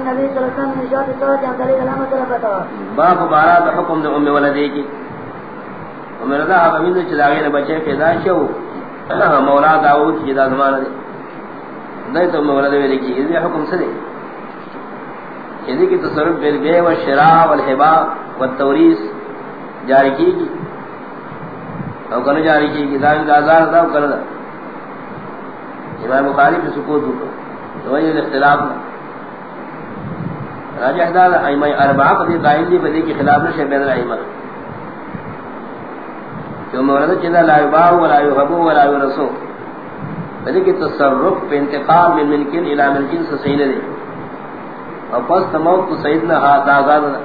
النبي صلى الله عليه وسلم من شاط الصلاة عن طريق الأمة طلبتها باب بارات حکم دے ام ولدی کی ام رضا حکمین دے چلاغین بچے پیدا شو. مولا داود کی دا زمانہ دے. دے تو ام ولدی ویلے کی، یہ حکم سے دے. یہ کی تصرف بالبیع والشراء والحباء والتوریث جاری کی گی. او کنو جاری کی گی دائم دا آزار دا او کنو دا. امام بخاری پہ سکوت ہوتا. تو وجہ اختلاف نہ راجح دا ائمہ اربعہ پہ قائل دی بدی کے خلاف نہ بین الائمہ۔ جو مورد چلا لا یباع ولا یحب ولا یرسو۔ بدی کی تصرف پہ انتقال من ملکن الى ملکن سے صحیح دے اور پس تموت تو سیدنا ہاتھ آزاد نہ۔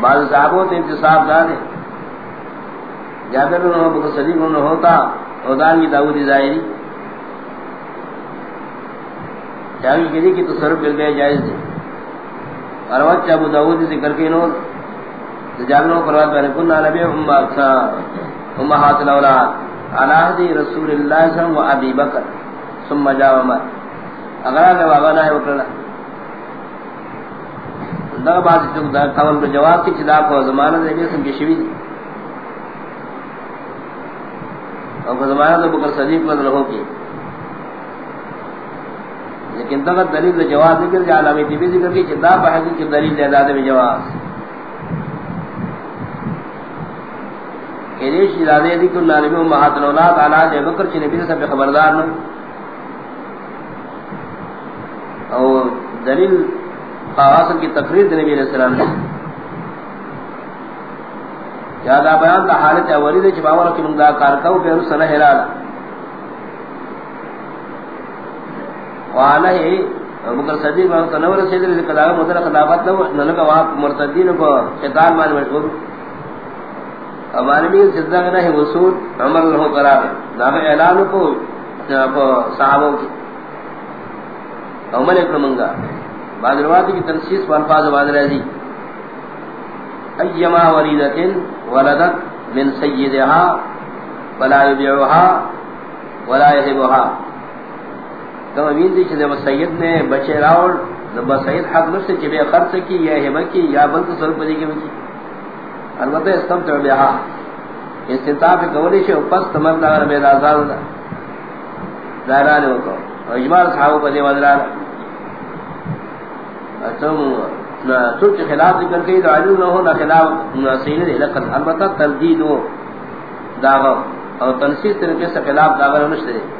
بعض صحابوں سے انتصاب دار ہے جابر بن ابو صدیق بن ہوتا اودان کی داؤد ظاہری جاگی کدی کی تصرف مل گئے جائز دے اور وقت ابو داؤد ذکر کے نور جابر پر بات میں کنا نبی ام اکثا امہات الاولاد علی حدی رسول اللہ صلی اللہ علیہ وسلم و ابی بکر۔ ثم جا عمر۔ اگر آگے بابا نہ ہے وکرنا دا بات جو دا قول جواب کی چلا کو زمانہ دے گئے سن کی شوی اور زمانہ تو بکر صدیق رضی اللہ کی۔ لیکن تک دلیل جواب ذکر جا علامی تیبی ذکر کی چدا بحثی کی دلیل لہداد میں جواب کہ ریش ارادے ذکر اللہ نبی امہات الاولاد علا جے بکر چی نبی سے خبردار نو اور دلیل خواصل کی تقریر دے نبی علیہ السلام نے یادا بیان دا حالت اولی دے چباور کی منگا کارکاو پہ رسا نہ حلال وانا ہی بکر صدیق وہاں تنور سیدر ذکر داغا مدر خلافت نو نلقا وہاں مرتدین کو شیطان مانی مشہور ہمارے بھی صدق نہ ہے وصول، عمر لہو قرار. نام اعلان کو صحابوں کی. عمر ایک منگا بعد روایت کی تنسیس و الفاظ بعد رہی ایما وریدت ولدت من سیدها ولا یبیعها ولا یحبها تو امین دی چھے سید نے بچے راوڑ نبا سید حق نفس چھے بے خرچ کی یا حبا کی یا بلت سرک پدی کی بکی البتہ استمتع بیہا استنطاف قولی چھے پس تمرد اگر بید آزاد دا دائرانے ہوتا اجمال صحابہ پدی مدرانا سوچ خلاف ذکر کئی تو علم نہ ہو نہ خلاف سینے دے لکن البتہ تردید ہو داغا اور تنسیز طریقے سے خلاف داغا نشتے دے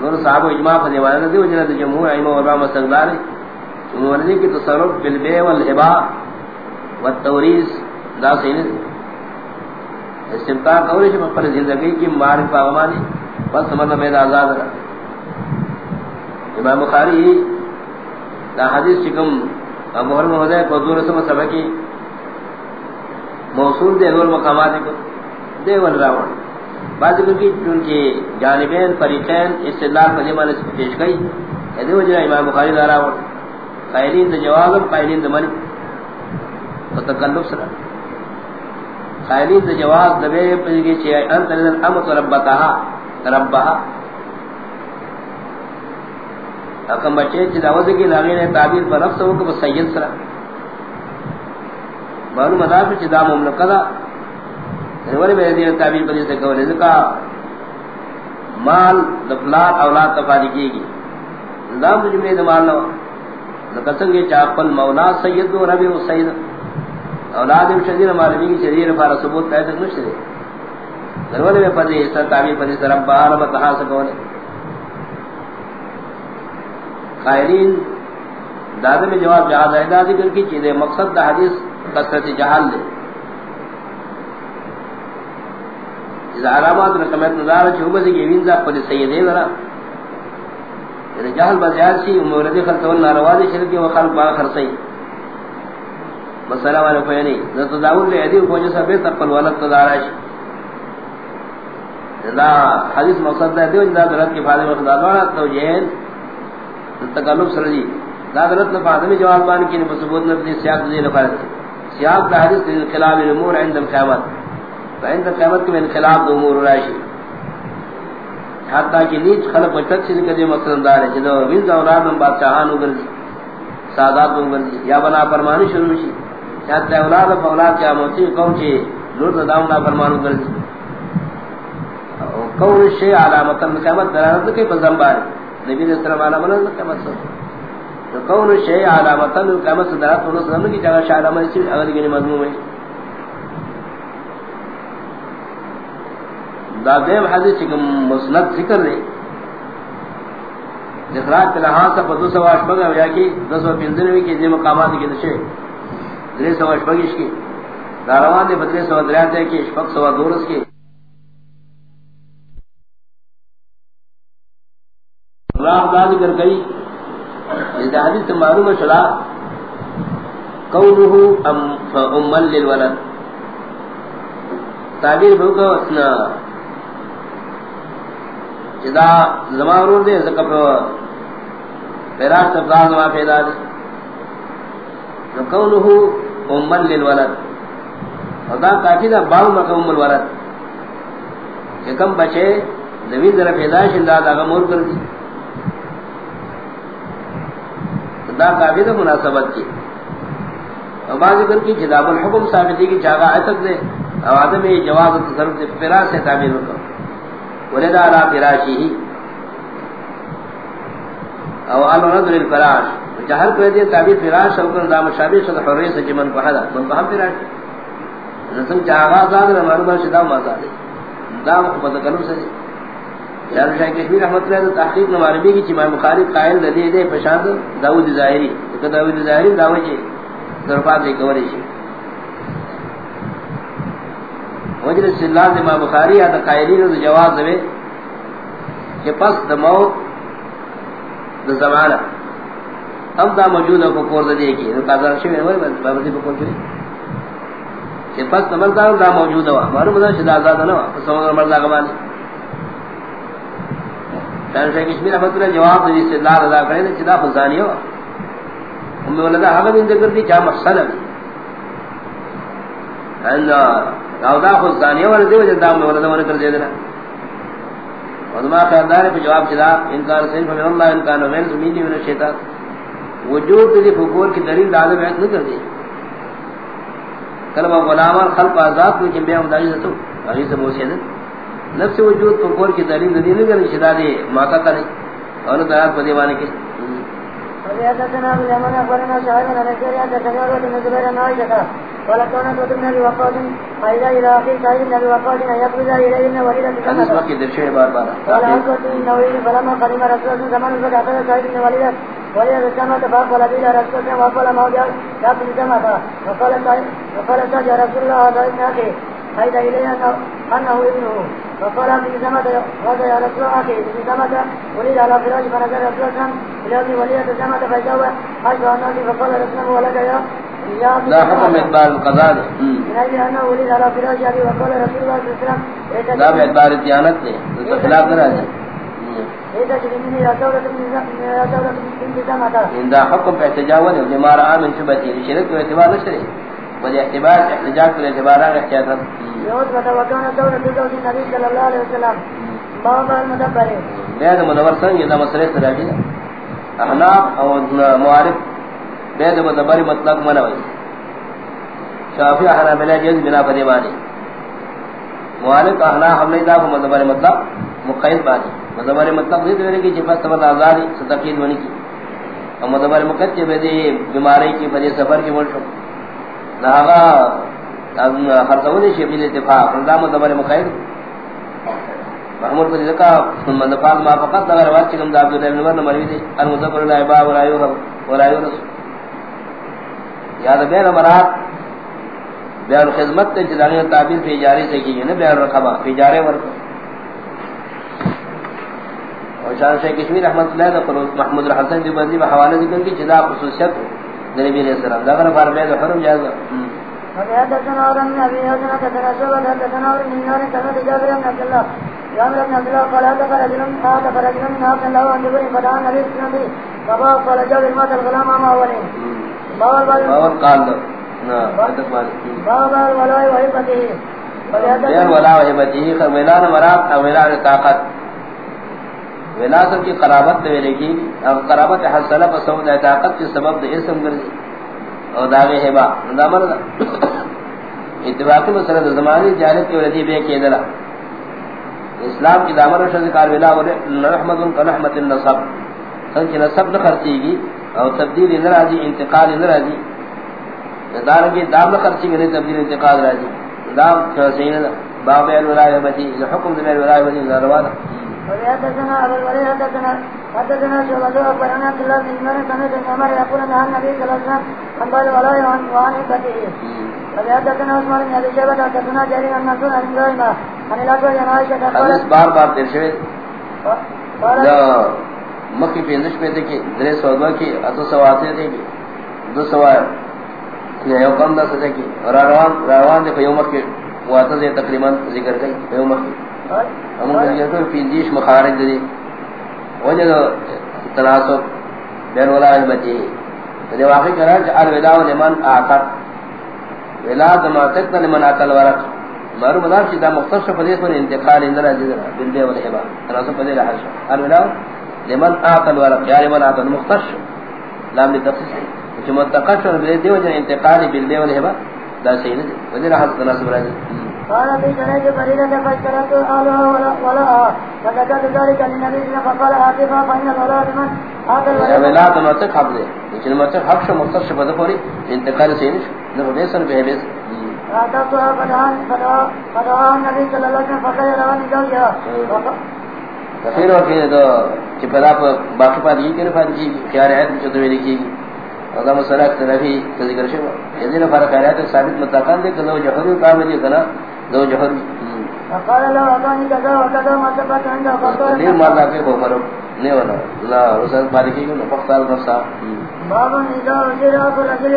نور صاحب اجماع پر دیوانا دی وجنہ دی جمہور عیمہ وربا مستقدار انہوں نے کی تصرف بالبے والحبا والتوریز دا سینے دے استمتاع قولی سے مقبل زندگی کی معرف آغمانی بس سمجھنا بید آزاد رہا۔ امام بخاری دا حدیث چکم ابو حرم ہوتا کو دور سمجھ سبا کی۔ موصول دے دور مقامات کو۔ دے ول راوڑ بعد کی ان کی جانبین فریقین استدلال پر دیمان اس پیش گئی۔ ادھے وجہ امام بخاری دا راوڑ قائلین دا جواب، قائلین دا منی فتکلف سرا۔ قائلین دا جواب دبے پر گئی چھے انت لذن امت ربتها ربها اکم بچے چی دعوت کی لاغی تعبیر پر نفس ہو کہ سید سرا۔ معلوم ادا پہ چی دا مملکہ دا نوری میں دیر تعبیر پر جیسے کہو لیزے کا مال دفلات اولاد تفادی کی گی نظام جمعی دمال نو لکسنگی چاپل مولا سید دو ربی و سید۔ اولاد شدیر معلومی کی شدیر پارا ثبوت پیدا نشتے دے۔ نوری میں پدی سر تعبیر پر جیسے رب بہانا بتحا ہاں سکو لے۔ قائلین، دادے میں جواب جہاز اہدا ذکر کی چیزیں، مقصد دا حدیث قصرت جہال لے اذا علامات رقمیت نظارہ چھو بزی کی وینزا پلی سیدے ذرا۔ یعنی جہل بزیاد سی موردی خلطول ناروادی شرکی و خلق با خرسی مسئلہ والا کوئی نہیں۔ ذات داول لے عدیو کو جسا بیتا پل ولد تدارا شی دا حدیث مقصد دا دیو جدا درد کی فادی مقدار لونا تو جہن تکلف سر جی۔ دادرت نہ فاطمی جواب بان کی نے ثبوت نہ سیاق دی نہ سیاق دا حدیث کے خلاف الامور عند القیامت۔ عند القیامت کے خلاف امور راشی۔ حتی کہ نیچ خلق بچت سے کدی مقصد دار ہے جدو وینز اولاد من بادشاہان اگر دی، سادات اگر دی، یا بنا فرمانی شروع شی۔ حتی اولاد اولاد کیا موتی کون چی لوٹ داؤں نا فرمان اگر دی۔ کون شی علامت قیامت دلالت کی پزن پزمبار نبی علیہ السلام علامت قیامت تو کون شی علامت قیامت دلالت انہوں سلام کی جگہ شاہ علامت اسی اگر گنی مضمون ہے۔ دا دیم حدیث چکم مسند ذکر دے اخراج کے لحاظ سے دو سو اشبگ ہے کی دو سو پنزنوی کی دی مقامات کی دشے دری سو اشبگش کی داروان دے بدری سو دریات ہے کی اشبگ سو دورس کی اللہ دا ذکر گئی اس حدیث معلوم شلا قوله ام فامن للولد. تعبیر بھوکو اسنا جدا زمان دے زکا پر فراش تفضان زمان پیدا دے نکونہو امن للولد. خدا کافی دا باو مکا ام الولد کہ کم بچے زمین در پیدا شندہ دا غمور کر دی. دا کافی دا مناسبت کی اور بعض ذکر کی جداب الحکم ثابتی کی جاگہ عتق دے اور آدم یہ جواز تصرف دے فراش سے تعبیر رکھا ولد على فراشه. او على نظر الفراش. جہر کو دے تعبیر فراش او کر دام شابہ صد حریص جمن کو حدا من فهم فراش. رسن چاغا زاد نہ معلومہ شدا ما زاد دام کو پتہ کرو سے یار شاہ کشمیر رحمت اللہ نے تحقیق نو عربی کی چما مخالف قائل دے دے پشاد داؤد ظاہری کہ داؤد ظاہری داوجی درپا دے کوری وجر سلال دے ما بخاری یا دا قائلین دا جواز دے کہ پس دا موت دا زمانہ. اب دا موجود ہے، کفور دا دے کی دا قادر شوئے ہوئے بابتی کفور شوئے کہ پس دا مردار دا موجود ہے مارو مدار شدہ آزاد نوا پس سمجھ مردہ کمانی شان شاہ کشمیر احمد اللہ جواب دے سلال ادا کرے دا چدا فزانی ہوا امی ولدہ حقا بھی ذکر دی چاہ مقصد ہے او دا خود ثانیہ ور دیو جدا میں وردا ور کر دے دینا ودما خیردار پہ جواب چلا انکار صرف من اللہ انکار من زمینی من الشیطان. وجود دی فکور کی دلیل دادہ بیعت نہ کر دی کلمہ غلامان خلق آزاد کو جنبی امداجی ستو اگی سے موسی موسیدہ نفس وجود فکور کی دلیل دلیل نہ کر شدہ دی ماتا کرے اور دلال پہ دیوانے کے وحدثنا ابو اليمن اخبرنا شعيب بن نصير عن تكبر بن زبير قال بار بار قال حضرت النووي فلما قدم رسول الله السماء فاقبل الى رسول الله وقال السماء وقال وقال يا رسول الله هذا ابن اخي فاذا اليه انه ابنه فقال في زمت هذا يا رسول اخي في زمت وليد على فراش فنزل رسول الله الى وليد زمت فجاوى حيث انه فقال رسول الله ولك يا لا حكم اعتبار القضاء لا باعتبار الديانت نے خلاف نہ رہے دا حکم پہ احتجاج ہے جو مارا عام شبہتی شرک کو اعتبار نہ شرے۔ بل احتبار احتجاج کو اعتبار ہے احتیاط یوز بتوکان دور دور نبی صلی اللہ علیہ وسلم باب المدبر بیا منور سنگ یہ مسئلہ سراجی احناف اور معارف بید مدبری مطلق منوی شافی احنا بلا جز بنا پریوانی موالک احنا ہم نے داخل مدبری مطلق مقید بانی مدبری مطلق دیتے ہوئے کہ جفت سبت آزادی ستقید ونی کی. اور مدبری مقید کے بیدی بیماری کی بدی سفر کی ملشو لہذا خرطونی شیفیل اتفاق رضا مدبری مقید. محمود پر ذکا مدفاق ما فقط اگر وقت چکم دا عبداللہ بن مرن مروی دے المذکر اللہ عبا ولا یورس یاد بین مرات بیان خدمت تے جدانی تعبیر پہ اجارے سے کی ہے بیان رقبہ پہ اجارے ورک. اور شان شیخ کشمیر رحمت اللہ قلوت محمود الحسن دی بندی بحوالہ ذکر کی جدا خصوصیت نبی علیہ السلام. دا غرف عربی دا حرم جائز حدثنا أورم نبي حدثنا حدثنا شعبة حدثنا أورم من نار كلمة جابر بن عبد الله جابر بن عبد الله قال هذا فرجل هذا فرجل من عبد الله وعن جبري فدعا النبي صلى الله عليه وسلم فقال قال جابر مات الغلام ما أولين. باور قال دو باب ولا وهبته ولا وهبته خمیلان مراد او ملان طاقت. ولاست کی قرابت تے لکھی اب قرابت حاصلہ بسود طاقت کے سبب دے اسم گرزی او داغے ہے با نامر دا اتباقی مسئلہ زمانی جانت کی ولدی بے کی دلا. اسلام کی دامر شد کار ولا اور رحمت کا رحمت النصب. سنچ نصب نہ خرچی گی. او تبدیل نہ راضی انتقال نہ راضی دار کی دام نہ خرچی گی تبدیل انتقال راضی دام سین باب الولایہ بتی حکم دل الولایہ بتی زروانا وحدثنا ابو الوليد حدثنا حدثنا شعبة أخبرنا عبد الله بن عمر سمعت ابن عمر يقول أن النبي صلى الله عليه وسلم عن قال ولا وعن عبته وحدثنا عثمان بن أبي شيبة حدثنا جرير بن منصور عن إبراهيم عن الأسود عن عائشة قالت بار بار تیر شوید مکی پیندش پہ تھے کہ درے سودا کی، اتو سواتے تھے کہ دو سوار یعنی یو کم دا ستے کی۔ اور روان روان دے یوم کے واتا دے تقریباً ذکر گئی یوم کے ہم نے یہ تو پیندیش مخارج دے وجہ دو تناسب بین ولا بچی۔ تے واقعی کرا کہ الوداع لمن اعتق ولاد ما لمن اعتل ورق۔ مارو مدار چی دا مختص فدیس من انتقال اندر عزیز بالبے والحبا تناسب فدیل حرش الوداع لمن اعتل ورق یا لمن اعتل مختص لام لتخصیص ہے کہ منتقش اور دیو جن انتقال بالبے والحبا دا سیدہ ودیل حرش تناسب راجی قال في سنة فريدة فاشترت آلها ولا فذكرت ذلك للنبي فقال آتفا فإن الولاء لمن آتى الولاء لا تمتك حق دے لیکن متك حق شو مختص شو پوری انتقال سینش نو بیسن بے بیس آتفتها فدعاها النبي صلى الله عليه وسلم فقال رواني تفیر وقت دو چی پدا پا باقی پا دیگی کنی پا دیگی خیار عید چو دوی لکھی گی اگر مسئلہ اختلافی تذکر شو یزین فرق آیات ثابت متقان دے کہ لو جہری کاملی کنا دو جہر فقال له اعطاني كذا وكذا ما ثبت عنده فقال ليه ما لا في نہیں ہونا لا رسول بارکی کو فقال نفسا باب اذا اجر ابو الرجل